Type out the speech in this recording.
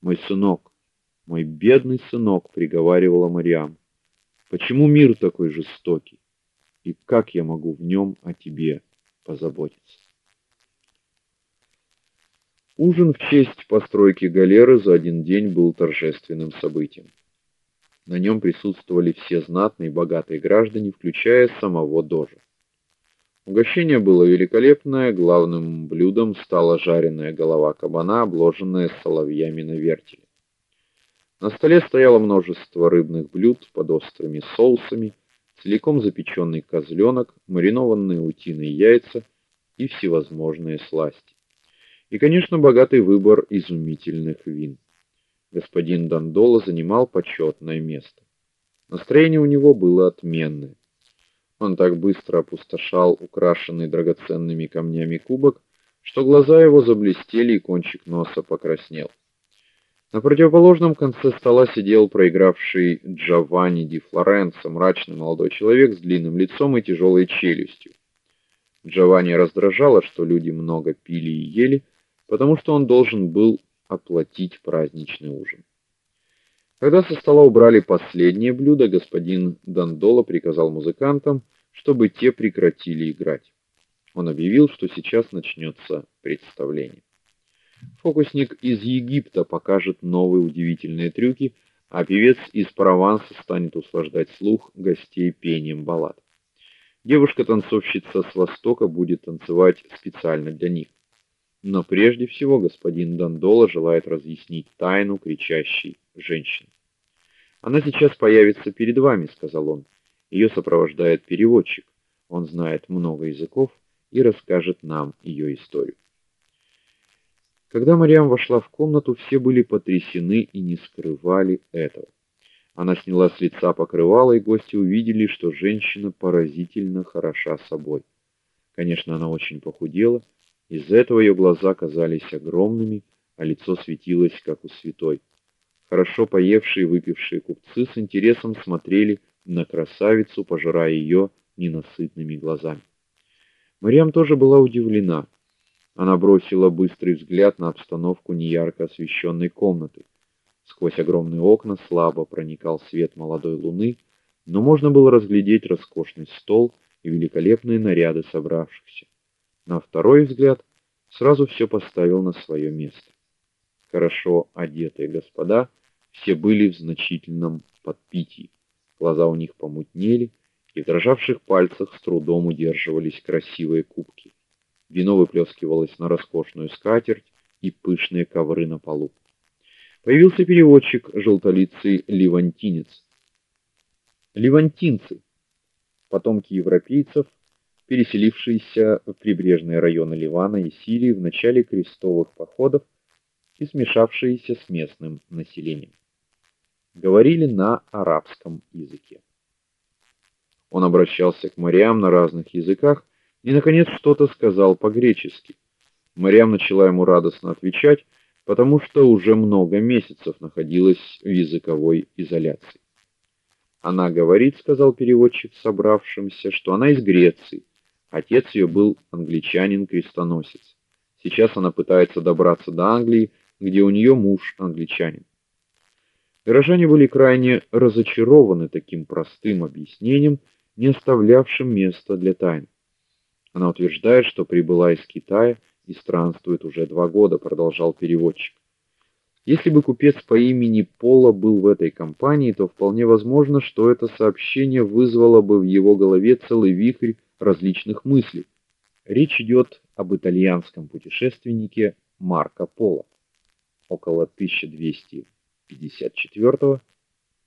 Мой сынок, мой бедный сынок, приговаривала Мариам. Почему мир такой жестокий? И как я могу в нем о тебе позаботиться? Ужин в честь постройки галеры за один день был торжественным событием. На нем присутствовали все знатные и богатые граждане, включая самого дожа. Угощение было великолепное, главным блюдом стала жареная голова кабана, обложенная соловьями на вертеле. На столе стояло множество рыбных блюд под острыми соусами, целиком запеченный козленок, маринованные утиные яйца и всевозможные сласти. И, конечно, богатый выбор изумительных вин господин Дандола занимал почетное место. Настроение у него было отменное. Он так быстро опустошал украшенный драгоценными камнями кубок, что глаза его заблестели и кончик носа покраснел. На противоположном конце стола сидел проигравший Джованни ди Флоренцо, мрачный молодой человек с длинным лицом и тяжелой челюстью. Джованни раздражало, что люди много пили и ели, потому что он должен был оплатить праздничный ужин. Когда со стола убрали последнее блюдо, господин Дандола приказал музыкантам, чтобы те прекратили играть. Он объявил, что сейчас начнется представление. Фокусник из Египта покажет новые удивительные трюки, а певец из Прованса станет услаждать слух гостей пением баллад. Девушка-танцовщица с Востока будет танцевать специально для них. Но прежде всего господин Дандола желает разъяснить тайну кричащей женщины. Она сейчас появится перед вами, сказал он. Ее сопровождает переводчик. Он знает много языков и расскажет нам ее историю. Когда Мариам вошла в комнату, все были потрясены и не скрывали этого. Она сняла с лица покрывало, и гости увидели, что женщина поразительно хороша собой. Конечно, она очень похудела, из-за этого ее глаза казались огромными, а лицо светилось как у святой. Хорошо поевшие и выпившие купцы с интересом смотрели на красавицу, пожирая ее ненасытными глазами. Мариам тоже была удивлена. Она бросила быстрый взгляд на обстановку неярко освещенной комнаты. Сквозь огромные окна слабо проникал свет молодой луны, но можно было разглядеть роскошный стол и великолепные наряды собравшихся. На второй взгляд сразу все поставил на свое место. Хорошо одетые господа все были в значительном подпитии. Глаза у них помутнели, и в дрожавших пальцах с трудом удерживались красивые кубки. Вино выплескивалось на роскошную скатерть и пышные ковры на полу. Появился переводчик, желтолицый ливантинец. Ливантинцы потомки европейцев, переселившиеся в прибрежные районы Ливана и Сирии в начале крестовых походов и смешавшиеся с местным населением. Говорили на арабском языке. Он обращался к Мариам на разных языках и наконец что-то сказал по-гречески. Мариам начала ему радостно отвечать, потому что уже много месяцев находилась в языковой изоляции. Она говорит, сказал переводчик собравшимся, что она из Греции Отец ее был англичанин-крестоносец. Сейчас она пытается добраться до Англии, где у нее муж англичанин. Горожане были крайне разочарованы таким простым объяснением, не оставлявшим места для тайн. Она утверждает, что прибыла из Китая и странствует уже два года, продолжал переводчик. Если бы купец по имени Пола был в этой компании, то вполне возможно, что это сообщение вызвало бы в его голове целый вихрь различных мыслей. Речь идет об итальянском путешественнике Марко Поло. Около 1254